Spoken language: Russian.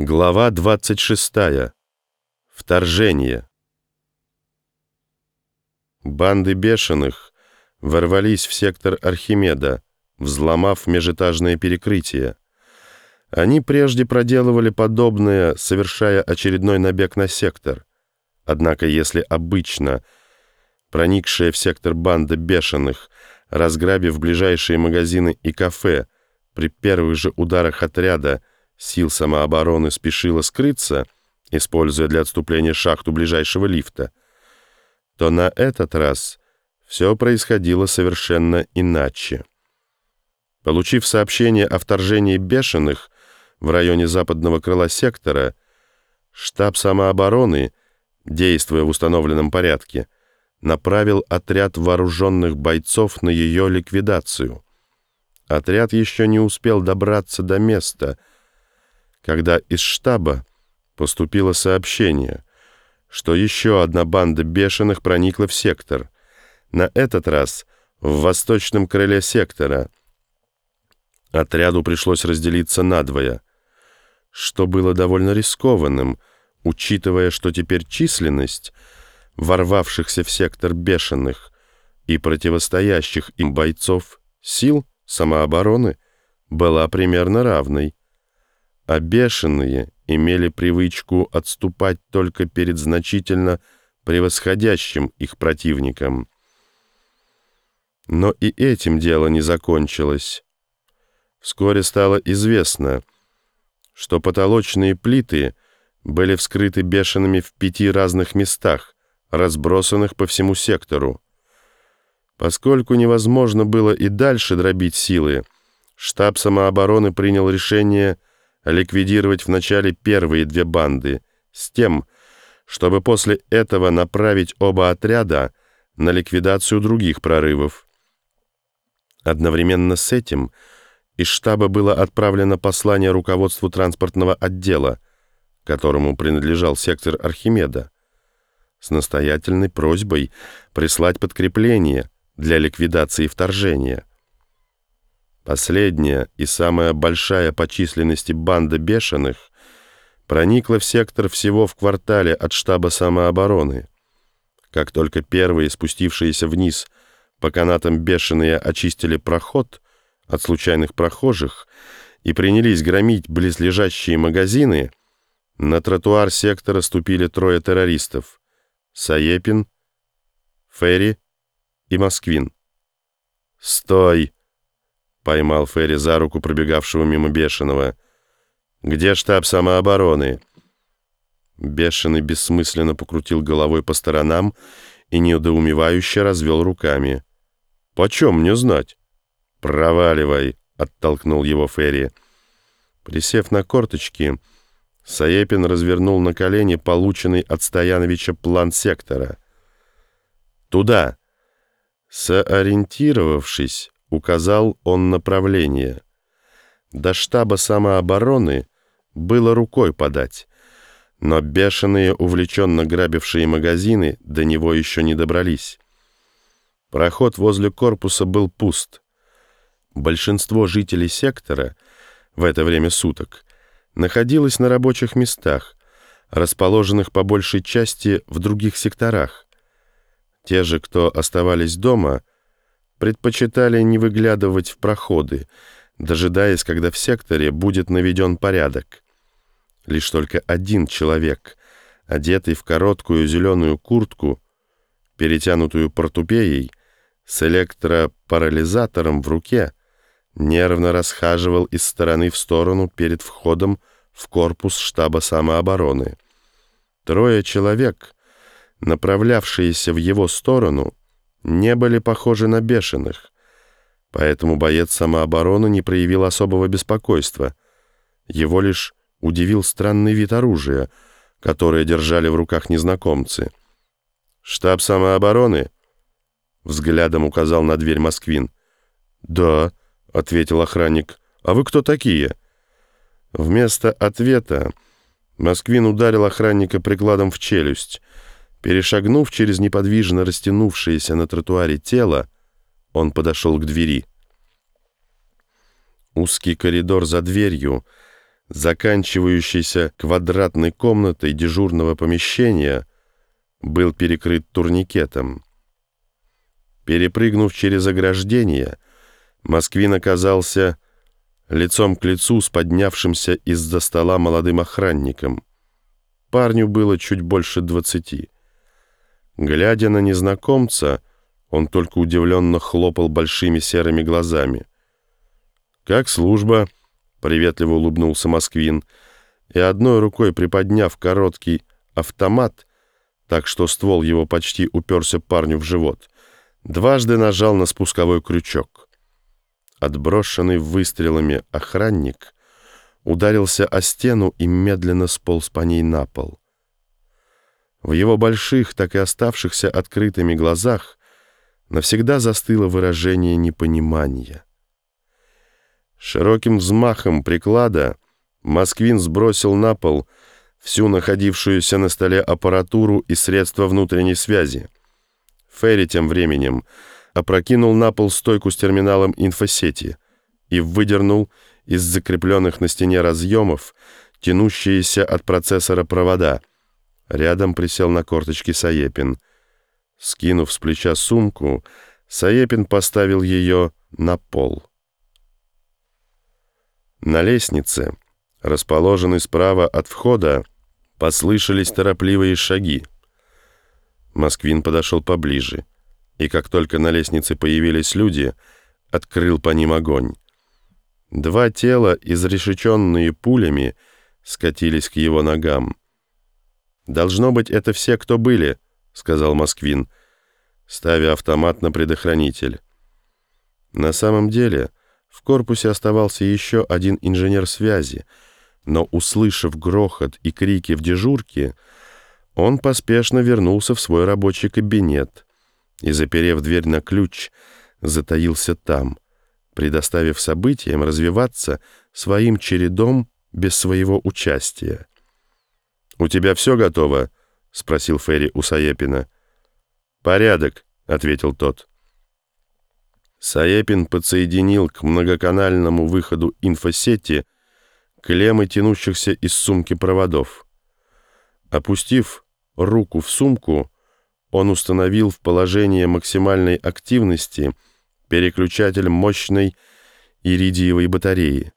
Глава 26. Вторжение. Банды бешеных ворвались в сектор Архимеда, взломав межэтажное перекрытие. Они прежде проделывали подобное, совершая очередной набег на сектор. Однако если обычно проникшая в сектор банда бешеных, разграбив ближайшие магазины и кафе, при первых же ударах отряда – сил самообороны спешила скрыться, используя для отступления шахту ближайшего лифта, то на этот раз все происходило совершенно иначе. Получив сообщение о вторжении бешеных в районе западного крыла сектора, штаб самообороны, действуя в установленном порядке, направил отряд вооруженных бойцов на ее ликвидацию. Отряд еще не успел добраться до места — когда из штаба поступило сообщение, что еще одна банда бешеных проникла в сектор, на этот раз в восточном крыле сектора. Отряду пришлось разделиться надвое, что было довольно рискованным, учитывая, что теперь численность ворвавшихся в сектор бешеных и противостоящих им бойцов сил самообороны была примерно равной а бешеные имели привычку отступать только перед значительно превосходящим их противником. Но и этим дело не закончилось. Вскоре стало известно, что потолочные плиты были вскрыты бешеными в пяти разных местах, разбросанных по всему сектору. Поскольку невозможно было и дальше дробить силы, штаб самообороны принял решение – ликвидировать вначале первые две банды, с тем, чтобы после этого направить оба отряда на ликвидацию других прорывов. Одновременно с этим из штаба было отправлено послание руководству транспортного отдела, которому принадлежал сектор Архимеда, с настоятельной просьбой прислать подкрепление для ликвидации вторжения. Последняя и самая большая по численности банда бешеных проникла в сектор всего в квартале от штаба самообороны. Как только первые, спустившиеся вниз по канатам бешеные, очистили проход от случайных прохожих и принялись громить близлежащие магазины, на тротуар сектора ступили трое террористов — Саепин, Ферри и Москвин. «Стой!» Поймал Ферри за руку пробегавшего мимо Бешеного. «Где штаб самообороны?» Бешеный бессмысленно покрутил головой по сторонам и недоумевающе развел руками. «Почем мне знать?» «Проваливай!» — оттолкнул его Ферри. Присев на корточки, Саепин развернул на колени полученный от Стояновича план сектора. «Туда!» Сориентировавшись, указал он направление. До штаба самообороны было рукой подать, но бешеные, увлеченно грабившие магазины, до него еще не добрались. Проход возле корпуса был пуст. Большинство жителей сектора в это время суток находилось на рабочих местах, расположенных по большей части в других секторах. Те же, кто оставались дома, предпочитали не выглядывать в проходы, дожидаясь, когда в секторе будет наведен порядок. Лишь только один человек, одетый в короткую зеленую куртку, перетянутую портупеей, с электропарализатором в руке, нервно расхаживал из стороны в сторону перед входом в корпус штаба самообороны. Трое человек, направлявшиеся в его сторону, не были похожи на бешеных, поэтому боец самообороны не проявил особого беспокойства. Его лишь удивил странный вид оружия, которое держали в руках незнакомцы. «Штаб самообороны?» — взглядом указал на дверь Москвин. «Да», — ответил охранник. «А вы кто такие?» Вместо ответа Москвин ударил охранника прикладом в челюсть — Перешагнув через неподвижно растянувшееся на тротуаре тело, он подошел к двери. Узкий коридор за дверью заканчивающийся квадратной комнатой дежурного помещения, был перекрыт турникетом. Перепрыгнув через ограждение, Москвин оказался лицом к лицу с поднявшимся из-за стола молодым охранником. Парню было чуть больше двадцати. Глядя на незнакомца, он только удивленно хлопал большими серыми глазами. «Как служба?» — приветливо улыбнулся Москвин, и одной рукой приподняв короткий автомат, так что ствол его почти уперся парню в живот, дважды нажал на спусковой крючок. Отброшенный выстрелами охранник ударился о стену и медленно сполз по ней на пол. В его больших, так и оставшихся открытыми глазах навсегда застыло выражение непонимания. Широким взмахом приклада Москвин сбросил на пол всю находившуюся на столе аппаратуру и средства внутренней связи. Ферри тем временем опрокинул на пол стойку с терминалом инфосети и выдернул из закрепленных на стене разъемов тянущиеся от процессора провода. Рядом присел на корточки Саепин. Скинув с плеча сумку, Саепин поставил ее на пол. На лестнице, расположенной справа от входа, послышались торопливые шаги. Москвин подошел поближе, и как только на лестнице появились люди, открыл по ним огонь. Два тела, изрешеченные пулями, скатились к его ногам. «Должно быть, это все, кто были», — сказал Москвин, ставя автомат на предохранитель. На самом деле в корпусе оставался еще один инженер связи, но, услышав грохот и крики в дежурке, он поспешно вернулся в свой рабочий кабинет и, заперев дверь на ключ, затаился там, предоставив событиям развиваться своим чередом без своего участия. «У тебя все готово?» — спросил Ферри у Саепина. «Порядок», — ответил тот. Саепин подсоединил к многоканальному выходу инфосети клеммы тянущихся из сумки проводов. Опустив руку в сумку, он установил в положение максимальной активности переключатель мощной иридиевой батареи.